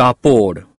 Kapor